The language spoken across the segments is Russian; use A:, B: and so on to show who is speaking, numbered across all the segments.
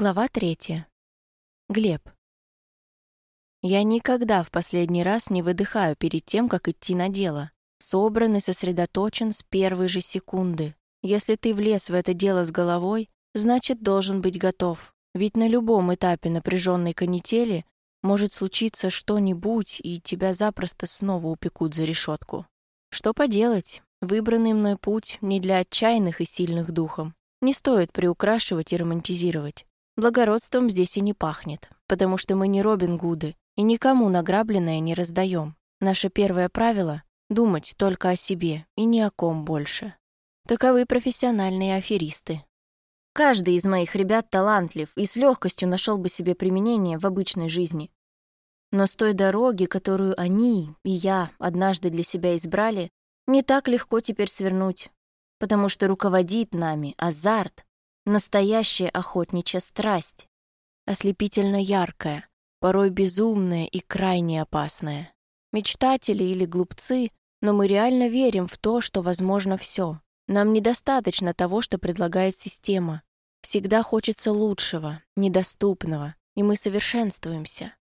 A: Глава третья. Глеб. Я никогда в последний раз не выдыхаю перед тем, как идти на дело. Собран и сосредоточен с первой же секунды. Если ты влез в это дело с головой, значит, должен быть готов. Ведь на любом этапе напряженной канители может случиться что-нибудь, и тебя запросто снова упекут за решетку. Что поделать? Выбранный мной путь не для отчаянных и сильных духом. Не стоит приукрашивать и романтизировать. Благородством здесь и не пахнет, потому что мы не Робин Гуды и никому награбленное не раздаем. Наше первое правило — думать только о себе и ни о ком больше. Таковы профессиональные аферисты. Каждый из моих ребят талантлив и с легкостью нашел бы себе применение в обычной жизни. Но с той дороги, которую они и я однажды для себя избрали, не так легко теперь свернуть, потому что руководит нами азарт, Настоящая охотничья страсть. Ослепительно яркая, порой безумная и крайне опасная. Мечтатели или глупцы, но мы реально верим в то, что возможно все. Нам недостаточно того, что предлагает система. Всегда хочется лучшего, недоступного, и мы совершенствуемся.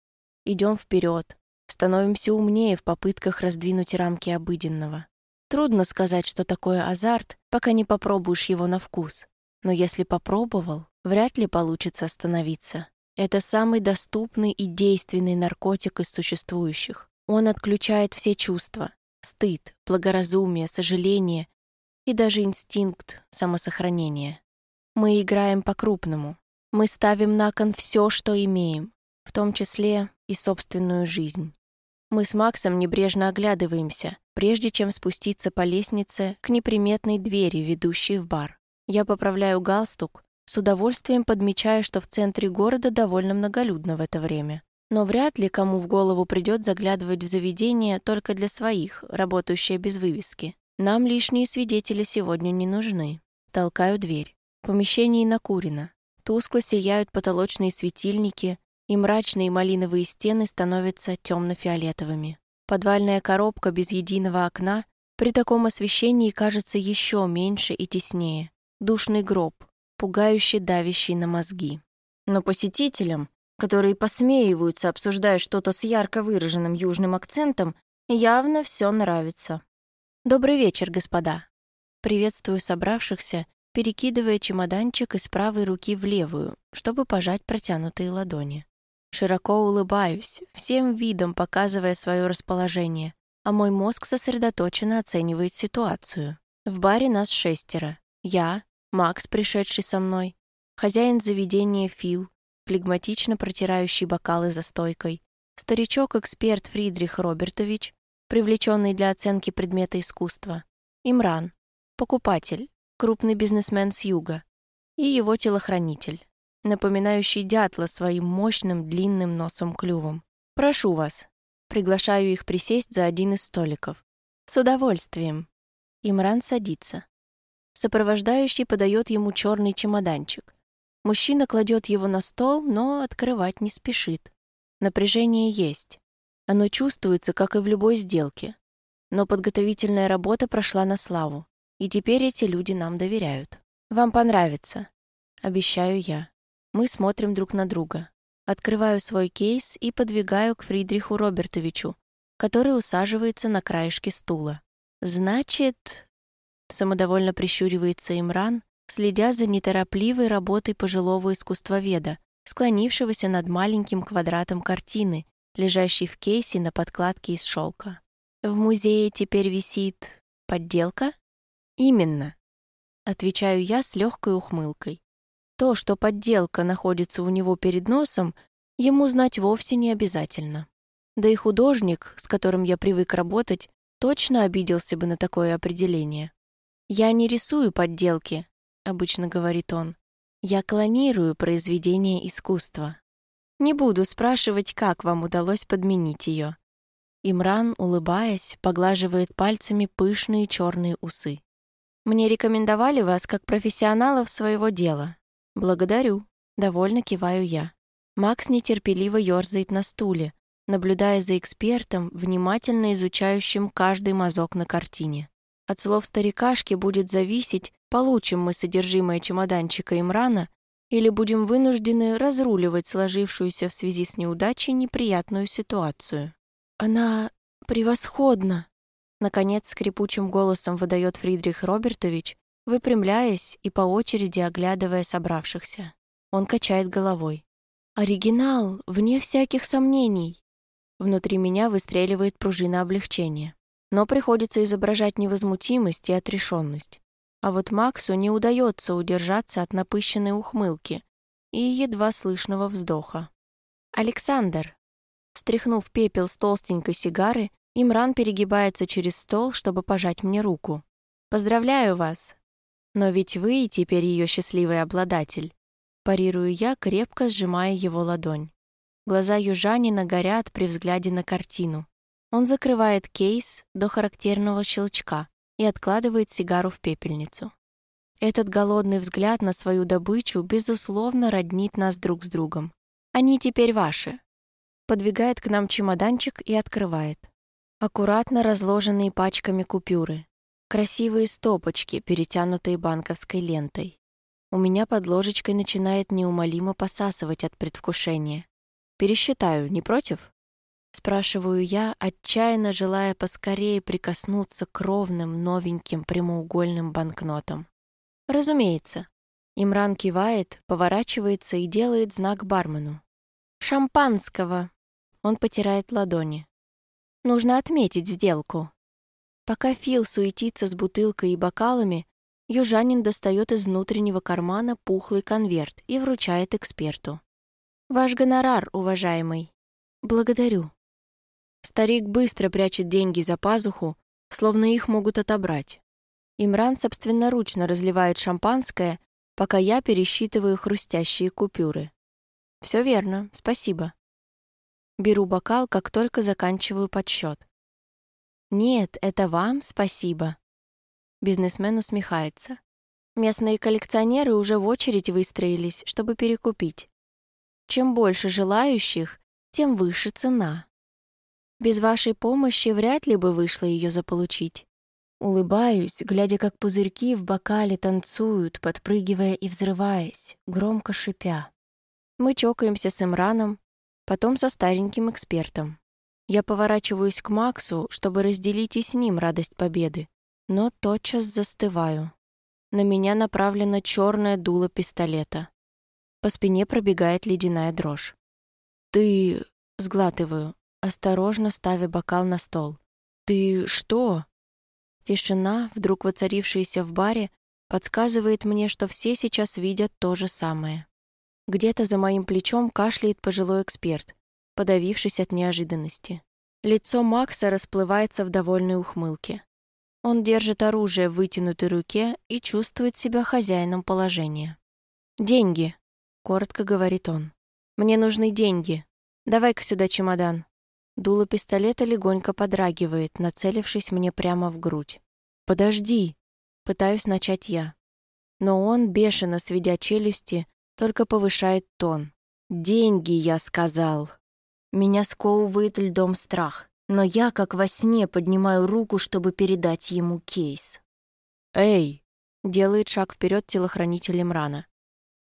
A: Идем вперед, становимся умнее в попытках раздвинуть рамки обыденного. Трудно сказать, что такое азарт, пока не попробуешь его на вкус. Но если попробовал, вряд ли получится остановиться. Это самый доступный и действенный наркотик из существующих. Он отключает все чувства — стыд, благоразумие, сожаление и даже инстинкт самосохранения. Мы играем по-крупному. Мы ставим на кон все, что имеем, в том числе и собственную жизнь. Мы с Максом небрежно оглядываемся, прежде чем спуститься по лестнице к неприметной двери, ведущей в бар. Я поправляю галстук, с удовольствием подмечая, что в центре города довольно многолюдно в это время. Но вряд ли кому в голову придет заглядывать в заведение только для своих, работающее без вывески. Нам лишние свидетели сегодня не нужны. Толкаю дверь. В помещении накурено. Тускло сияют потолочные светильники, и мрачные малиновые стены становятся темно-фиолетовыми. Подвальная коробка без единого окна при таком освещении кажется еще меньше и теснее душный гроб, пугающий давящий на мозги. Но посетителям, которые посмеиваются, обсуждая что-то с ярко выраженным южным акцентом, явно все нравится. «Добрый вечер, господа!» Приветствую собравшихся, перекидывая чемоданчик из правой руки в левую, чтобы пожать протянутые ладони. Широко улыбаюсь, всем видом показывая свое расположение, а мой мозг сосредоточенно оценивает ситуацию. В баре нас шестеро. Я, Макс, пришедший со мной, хозяин заведения Фил, флегматично протирающий бокалы за стойкой, старичок-эксперт Фридрих Робертович, привлеченный для оценки предмета искусства, Имран, покупатель, крупный бизнесмен с юга, и его телохранитель, напоминающий дятла своим мощным длинным носом-клювом. «Прошу вас». Приглашаю их присесть за один из столиков. «С удовольствием». Имран садится. Сопровождающий подает ему черный чемоданчик. Мужчина кладет его на стол, но открывать не спешит. Напряжение есть. Оно чувствуется, как и в любой сделке. Но подготовительная работа прошла на славу, и теперь эти люди нам доверяют. Вам понравится. Обещаю я. Мы смотрим друг на друга. Открываю свой кейс и подвигаю к Фридриху Робертовичу, который усаживается на краешке стула. Значит, Самодовольно прищуривается Имран, следя за неторопливой работой пожилого искусствоведа, склонившегося над маленьким квадратом картины, лежащей в кейсе на подкладке из шелка. В музее теперь висит подделка? Именно. Отвечаю я с легкой ухмылкой. То, что подделка находится у него перед носом, ему знать вовсе не обязательно. Да и художник, с которым я привык работать, точно обиделся бы на такое определение. «Я не рисую подделки», — обычно говорит он. «Я клонирую произведение искусства. Не буду спрашивать, как вам удалось подменить ее». Имран, улыбаясь, поглаживает пальцами пышные черные усы. «Мне рекомендовали вас как профессионалов своего дела. Благодарю», — довольно киваю я. Макс нетерпеливо ерзает на стуле, наблюдая за экспертом, внимательно изучающим каждый мазок на картине. От слов старикашки будет зависеть, получим мы содержимое чемоданчика Имрана или будем вынуждены разруливать сложившуюся в связи с неудачей неприятную ситуацию. Она превосходна, наконец скрипучим голосом выдает Фридрих Робертович, выпрямляясь и по очереди оглядывая собравшихся. Он качает головой. Оригинал, вне всяких сомнений. Внутри меня выстреливает пружина облегчения. Но приходится изображать невозмутимость и отрешенность. А вот Максу не удается удержаться от напыщенной ухмылки и едва слышного вздоха. «Александр!» Стряхнув пепел с толстенькой сигары, Имран перегибается через стол, чтобы пожать мне руку. «Поздравляю вас! Но ведь вы теперь ее счастливый обладатель!» Парирую я, крепко сжимая его ладонь. Глаза южанина горят при взгляде на картину. Он закрывает кейс до характерного щелчка и откладывает сигару в пепельницу. Этот голодный взгляд на свою добычу, безусловно, роднит нас друг с другом. Они теперь ваши. Подвигает к нам чемоданчик и открывает. Аккуратно разложенные пачками купюры. Красивые стопочки, перетянутые банковской лентой. У меня под ложечкой начинает неумолимо посасывать от предвкушения. Пересчитаю, не против? Спрашиваю я, отчаянно желая поскорее прикоснуться к ровным, новеньким прямоугольным банкнотам. Разумеется. Имран кивает, поворачивается и делает знак бармену. «Шампанского!» Он потирает ладони. «Нужно отметить сделку». Пока Фил суетится с бутылкой и бокалами, южанин достает из внутреннего кармана пухлый конверт и вручает эксперту. «Ваш гонорар, уважаемый». «Благодарю». Старик быстро прячет деньги за пазуху, словно их могут отобрать. Имран собственноручно разливает шампанское, пока я пересчитываю хрустящие купюры. Все верно, спасибо. Беру бокал, как только заканчиваю подсчет. «Нет, это вам спасибо». Бизнесмен усмехается. Местные коллекционеры уже в очередь выстроились, чтобы перекупить. Чем больше желающих, тем выше цена. Без вашей помощи вряд ли бы вышло ее заполучить. Улыбаюсь, глядя, как пузырьки в бокале танцуют, подпрыгивая и взрываясь, громко шипя. Мы чокаемся с Имраном, потом со стареньким экспертом. Я поворачиваюсь к Максу, чтобы разделить и с ним радость победы, но тотчас застываю. На меня направлено черное дуло пистолета. По спине пробегает ледяная дрожь. «Ты...» — сглатываю, осторожно ставя бокал на стол. «Ты что?» Тишина, вдруг воцарившаяся в баре, подсказывает мне, что все сейчас видят то же самое. Где-то за моим плечом кашляет пожилой эксперт, подавившись от неожиданности. Лицо Макса расплывается в довольной ухмылке. Он держит оружие в вытянутой руке и чувствует себя хозяином положения. «Деньги», коротко говорит он. «Мне нужны деньги. Давай-ка сюда чемодан». Дуло пистолета легонько подрагивает, нацелившись мне прямо в грудь. «Подожди!» Пытаюсь начать я. Но он, бешено сведя челюсти, только повышает тон. «Деньги, я сказал!» Меня сковывает льдом страх, но я, как во сне, поднимаю руку, чтобы передать ему кейс. «Эй!» — делает шаг вперед телохранитель Имрана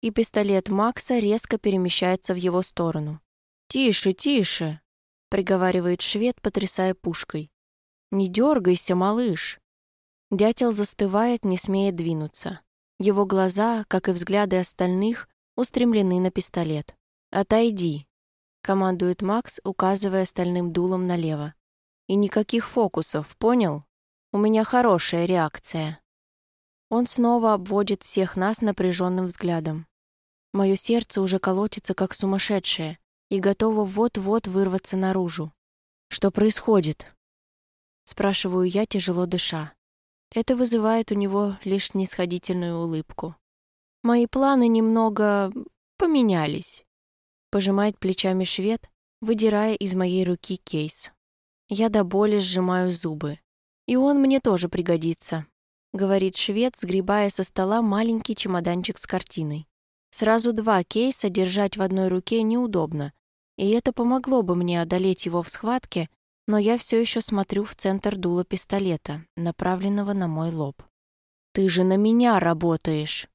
A: и пистолет Макса резко перемещается в его сторону. «Тише, тише!» — приговаривает швед, потрясая пушкой. «Не дергайся, малыш!» Дятел застывает, не смея двинуться. Его глаза, как и взгляды остальных, устремлены на пистолет. «Отойди!» — командует Макс, указывая стальным дулом налево. «И никаких фокусов, понял? У меня хорошая реакция». Он снова обводит всех нас напряженным взглядом. Мое сердце уже колотится, как сумасшедшее, и готово вот-вот вырваться наружу. «Что происходит?» Спрашиваю я, тяжело дыша. Это вызывает у него лишь снисходительную улыбку. «Мои планы немного... поменялись», — пожимает плечами швед, выдирая из моей руки кейс. Я до боли сжимаю зубы. «И он мне тоже пригодится», — говорит швед, сгребая со стола маленький чемоданчик с картиной. Сразу два кейса держать в одной руке неудобно, и это помогло бы мне одолеть его в схватке, но я все еще смотрю в центр дула пистолета, направленного на мой лоб. «Ты же на меня работаешь!»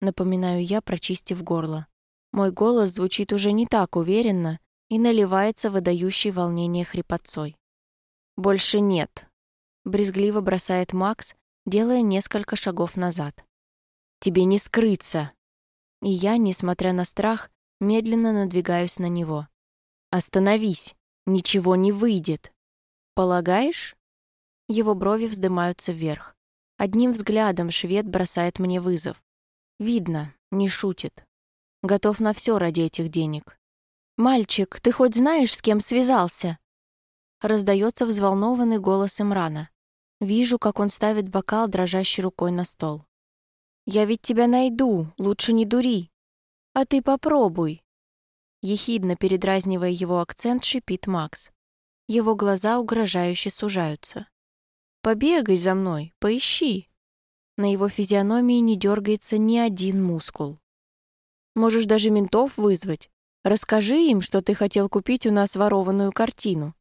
A: напоминаю я, прочистив горло. Мой голос звучит уже не так уверенно и наливается выдающей волнение хрипотцой. «Больше нет», — брезгливо бросает Макс, делая несколько шагов назад. «Тебе не скрыться!» И я, несмотря на страх, медленно надвигаюсь на него. «Остановись! Ничего не выйдет!» «Полагаешь?» Его брови вздымаются вверх. Одним взглядом швед бросает мне вызов. Видно, не шутит. Готов на все ради этих денег. «Мальчик, ты хоть знаешь, с кем связался?» Раздается взволнованный голос Имрана. Вижу, как он ставит бокал дрожащей рукой на стол. «Я ведь тебя найду, лучше не дури. А ты попробуй». Ехидно передразнивая его акцент, шипит Макс. Его глаза угрожающе сужаются. «Побегай за мной, поищи». На его физиономии не дергается ни один мускул. Можешь даже ментов вызвать. Расскажи им, что ты хотел купить у нас ворованную картину.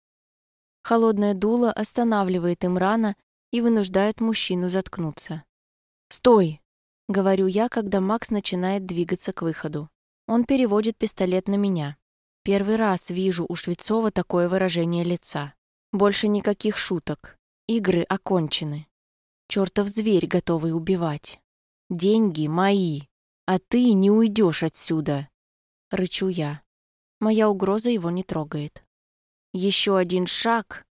A: Холодное дуло останавливает Имрана и вынуждает мужчину заткнуться. «Стой!» — говорю я, когда Макс начинает двигаться к выходу. Он переводит пистолет на меня. Первый раз вижу у Швецова такое выражение лица. Больше никаких шуток. Игры окончены. Чёртов зверь, готовый убивать. Деньги мои, а ты не уйдешь отсюда. Рычу я. Моя угроза его не трогает. Еще один шаг,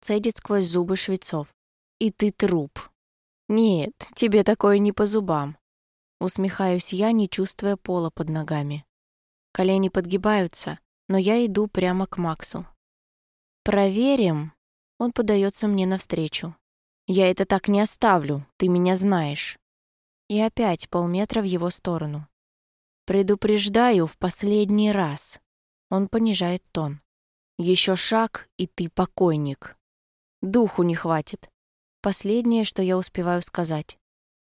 A: цедит сквозь зубы Швецов. И ты труп. Нет, тебе такое не по зубам. Усмехаюсь я, не чувствуя пола под ногами. Колени подгибаются, но я иду прямо к Максу. «Проверим!» Он подается мне навстречу. «Я это так не оставлю, ты меня знаешь». И опять полметра в его сторону. «Предупреждаю в последний раз». Он понижает тон. Еще шаг, и ты покойник. Духу не хватит. Последнее, что я успеваю сказать.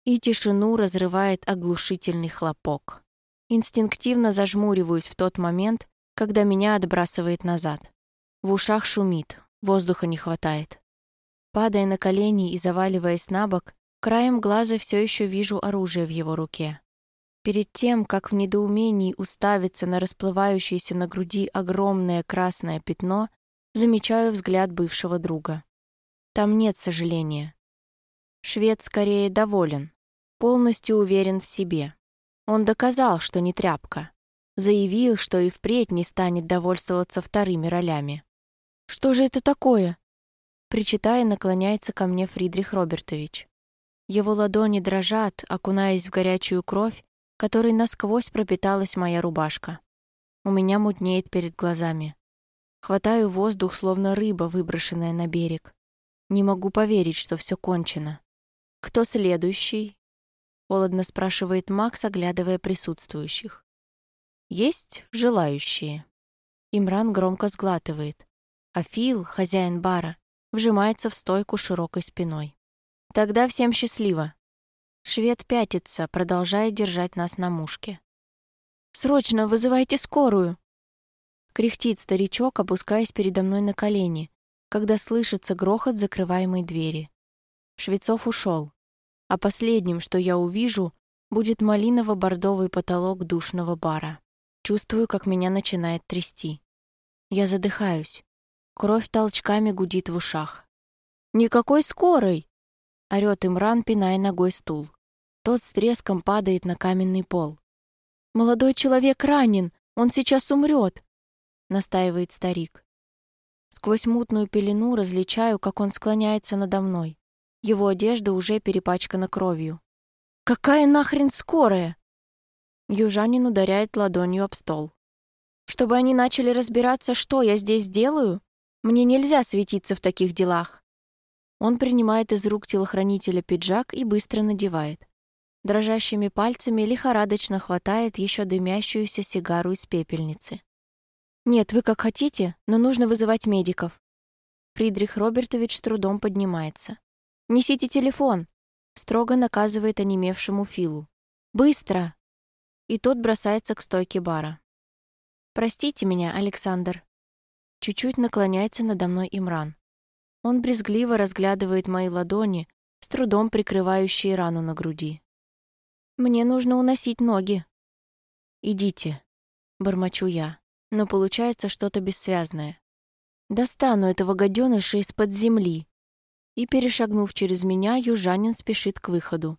A: И тишину разрывает оглушительный хлопок. Инстинктивно зажмуриваюсь в тот момент, когда меня отбрасывает назад. В ушах шумит, воздуха не хватает. Падая на колени и заваливаясь на бок, краем глаза все еще вижу оружие в его руке. Перед тем, как в недоумении уставиться на расплывающееся на груди огромное красное пятно, замечаю взгляд бывшего друга. Там нет сожаления. Швед скорее доволен, полностью уверен в себе. Он доказал, что не тряпка. Заявил, что и впредь не станет довольствоваться вторыми ролями. «Что же это такое?» Причитая, наклоняется ко мне Фридрих Робертович. Его ладони дрожат, окунаясь в горячую кровь, которой насквозь пропиталась моя рубашка. У меня мутнеет перед глазами. Хватаю воздух, словно рыба, выброшенная на берег. Не могу поверить, что все кончено. «Кто следующий?» — холодно спрашивает Макс, оглядывая присутствующих. «Есть желающие?» Имран громко сглатывает, а Фил, хозяин бара, вжимается в стойку широкой спиной. «Тогда всем счастливо!» Швед пятится, продолжая держать нас на мушке. «Срочно вызывайте скорую!» Кряхтит старичок, опускаясь передо мной на колени, когда слышится грохот закрываемой двери. Швецов ушел, а последним, что я увижу, будет малиново-бордовый потолок душного бара. Чувствую, как меня начинает трясти. Я задыхаюсь. Кровь толчками гудит в ушах. «Никакой скорой!» орёт Имран, пиная ногой стул. Тот с треском падает на каменный пол. «Молодой человек ранен, он сейчас умрет», — настаивает старик. Сквозь мутную пелену различаю, как он склоняется надо мной. Его одежда уже перепачкана кровью. «Какая нахрен скорая?» Южанин ударяет ладонью об стол. «Чтобы они начали разбираться, что я здесь делаю? Мне нельзя светиться в таких делах. Он принимает из рук телохранителя пиджак и быстро надевает. Дрожащими пальцами лихорадочно хватает еще дымящуюся сигару из пепельницы. «Нет, вы как хотите, но нужно вызывать медиков». Фридрих Робертович с трудом поднимается. «Несите телефон!» строго наказывает онемевшему Филу. «Быстро!» И тот бросается к стойке бара. «Простите меня, Александр». Чуть-чуть наклоняется надо мной Имран. Он брезгливо разглядывает мои ладони, с трудом прикрывающие рану на груди. Мне нужно уносить ноги». «Идите», — бормочу я, но получается что-то бессвязное. Достану этого гаденыша из-под земли. И, перешагнув через меня, южанин спешит к выходу.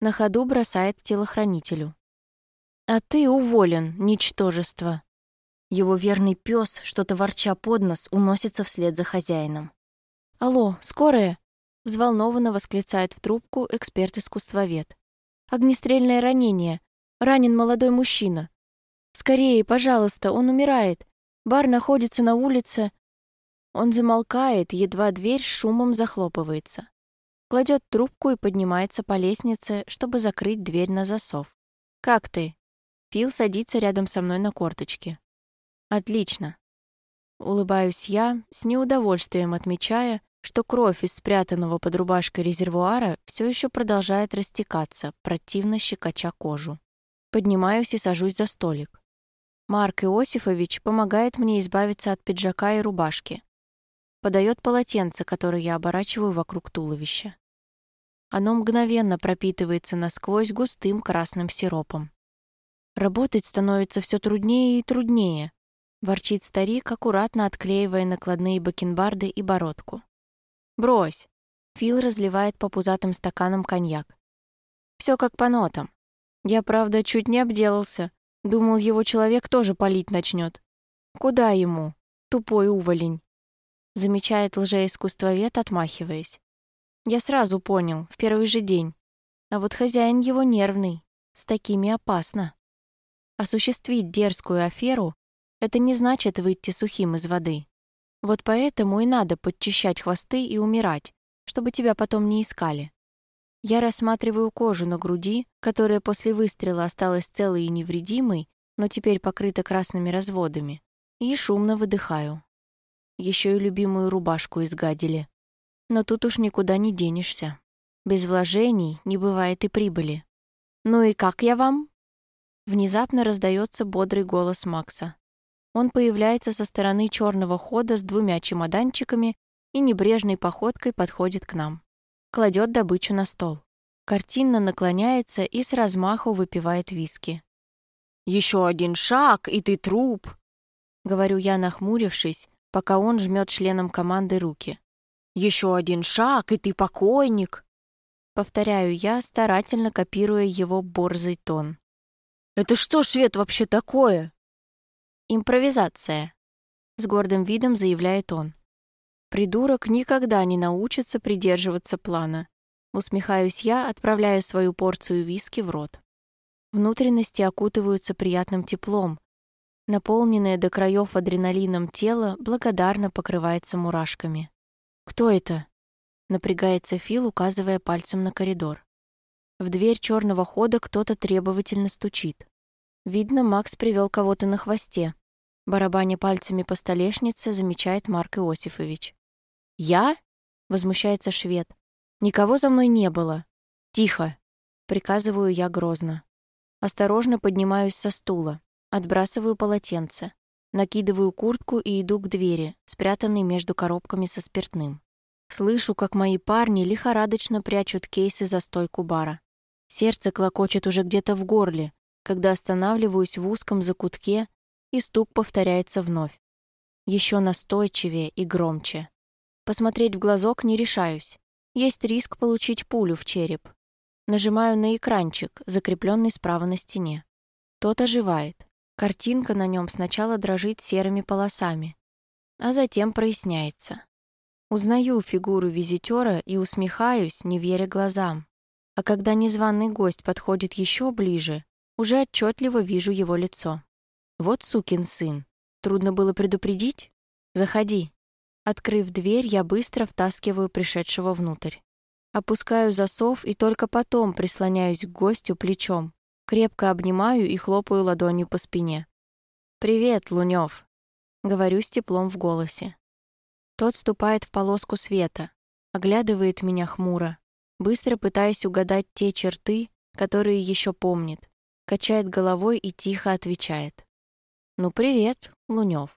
A: На ходу бросает телохранителю. «А ты уволен, ничтожество!» Его верный пес, что-то ворча под нос, уносится вслед за хозяином. «Алло, скорая?» — взволнованно восклицает в трубку эксперт-искусствовед. «Огнестрельное ранение. Ранен молодой мужчина. Скорее, пожалуйста, он умирает. Бар находится на улице...» Он замолкает, едва дверь шумом захлопывается. Кладет трубку и поднимается по лестнице, чтобы закрыть дверь на засов. «Как ты?» Фил садится рядом со мной на корточке. «Отлично». Улыбаюсь я, с неудовольствием отмечая, что кровь из спрятанного под рубашкой резервуара все еще продолжает растекаться, противно щекоча кожу. Поднимаюсь и сажусь за столик. Марк Иосифович помогает мне избавиться от пиджака и рубашки. Подает полотенце, которое я оборачиваю вокруг туловища. Оно мгновенно пропитывается насквозь густым красным сиропом. Работать становится все труднее и труднее, ворчит старик, аккуратно отклеивая накладные бакенбарды и бородку. «Брось!» Фил разливает по пузатым стаканам коньяк. Все как по нотам. Я, правда, чуть не обделался. Думал, его человек тоже палить начнет. Куда ему? Тупой уволень. Замечает лжеискусствовед, отмахиваясь. Я сразу понял, в первый же день. А вот хозяин его нервный. С такими опасно. Осуществить дерзкую аферу — это не значит выйти сухим из воды. Вот поэтому и надо подчищать хвосты и умирать, чтобы тебя потом не искали. Я рассматриваю кожу на груди, которая после выстрела осталась целой и невредимой, но теперь покрыта красными разводами, и шумно выдыхаю. Еще и любимую рубашку изгадили. Но тут уж никуда не денешься. Без вложений не бывает и прибыли. «Ну и как я вам?» Внезапно раздается бодрый голос Макса. Он появляется со стороны черного хода с двумя чемоданчиками и небрежной походкой подходит к нам. Кладет добычу на стол. Картинно наклоняется и с размаху выпивает виски. «Еще один шаг, и ты труп!» Говорю я, нахмурившись, пока он жмет членом команды руки. Еще один шаг, и ты покойник!» Повторяю я, старательно копируя его борзый тон. «Это что, швед, вообще такое?» «Импровизация», — с гордым видом заявляет он. «Придурок никогда не научится придерживаться плана», — усмехаюсь я, отправляя свою порцию виски в рот. Внутренности окутываются приятным теплом. Наполненное до краев адреналином тело благодарно покрывается мурашками. «Кто это?» — напрягается Фил, указывая пальцем на коридор. В дверь черного хода кто-то требовательно стучит. Видно, Макс привел кого-то на хвосте. Барабаня пальцами по столешнице, замечает Марк Иосифович. «Я?» — возмущается швед. «Никого за мной не было. Тихо!» — приказываю я грозно. Осторожно поднимаюсь со стула, отбрасываю полотенце. Накидываю куртку и иду к двери, спрятанной между коробками со спиртным. Слышу, как мои парни лихорадочно прячут кейсы за стойку бара. Сердце клокочет уже где-то в горле, когда останавливаюсь в узком закутке, и стук повторяется вновь. Еще настойчивее и громче. Посмотреть в глазок не решаюсь. Есть риск получить пулю в череп. Нажимаю на экранчик, закрепленный справа на стене. Тот оживает. Картинка на нем сначала дрожит серыми полосами, а затем проясняется. Узнаю фигуру визитера и усмехаюсь, не веря глазам. А когда незваный гость подходит еще ближе, уже отчетливо вижу его лицо. Вот сукин сын. Трудно было предупредить? Заходи. Открыв дверь, я быстро втаскиваю пришедшего внутрь. Опускаю засов и только потом прислоняюсь к гостю плечом, Крепко обнимаю и хлопаю ладонью по спине. «Привет, Лунёв», — говорю с теплом в голосе. Тот ступает в полоску света, оглядывает меня хмуро, быстро пытаясь угадать те черты, которые еще помнит, качает головой и тихо отвечает. «Ну, привет, Лунёв».